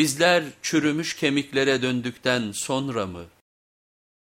Bizler çürümüş kemiklere döndükten sonra mı?